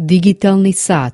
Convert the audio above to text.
Digitalni sat.